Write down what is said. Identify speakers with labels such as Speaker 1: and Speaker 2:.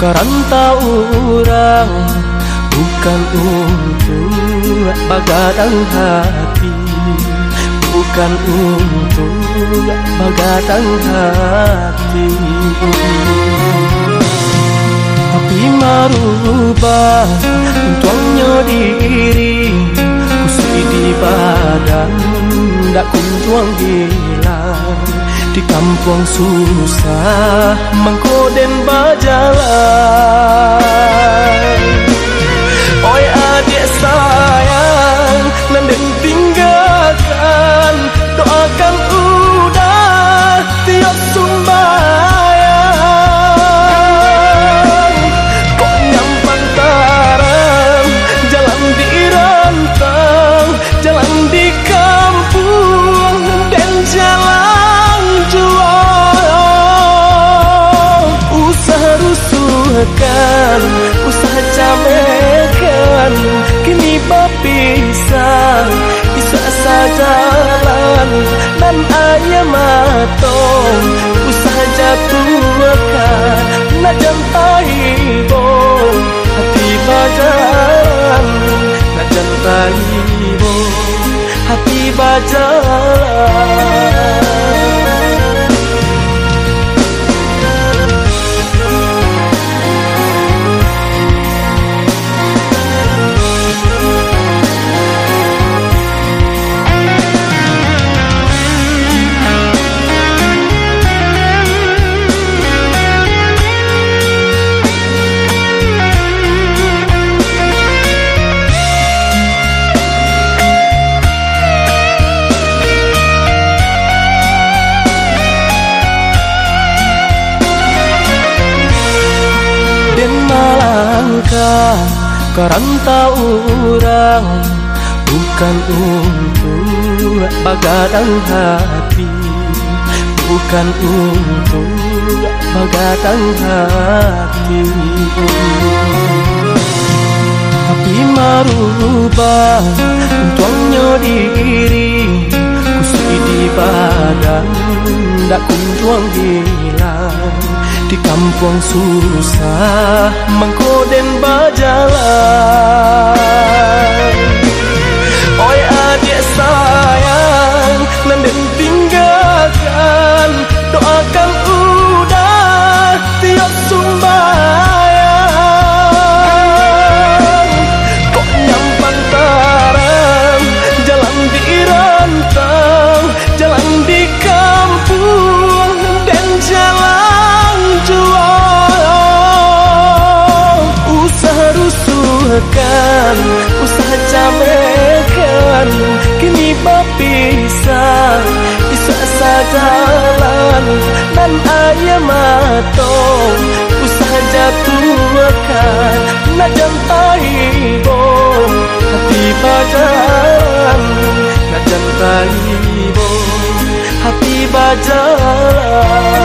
Speaker 1: Kerantau orang Bukan untuk bagadang hati. Bukan untuk bagadang hati. Tapi marubah Untuknya diri. Kusui di badan Tak kuntuang hilang di kampung susah mengkoden berjalan Oi adik Usahakan, usaha camekan Kini berpisah, bisa sajalan Dan ayah matong, usaha jatuhkan Nak jantai bong, hati bajalan Nak jantai bong, hati bajalan langkah kerantau orang bukan untuk bagadang hati. Bukan untuk bagadang hati. Tapi marubah untuknya diri. Kusui di badan tak kuntuang hilang di kampung susah mengkoden berjalan Usahakan, usaha camekan Kini berpisah, bisa sajalan Dan ayah mato usaha jatuhkan Nak jantai bom, hati bajalan Nak jantai bom, hati bajalan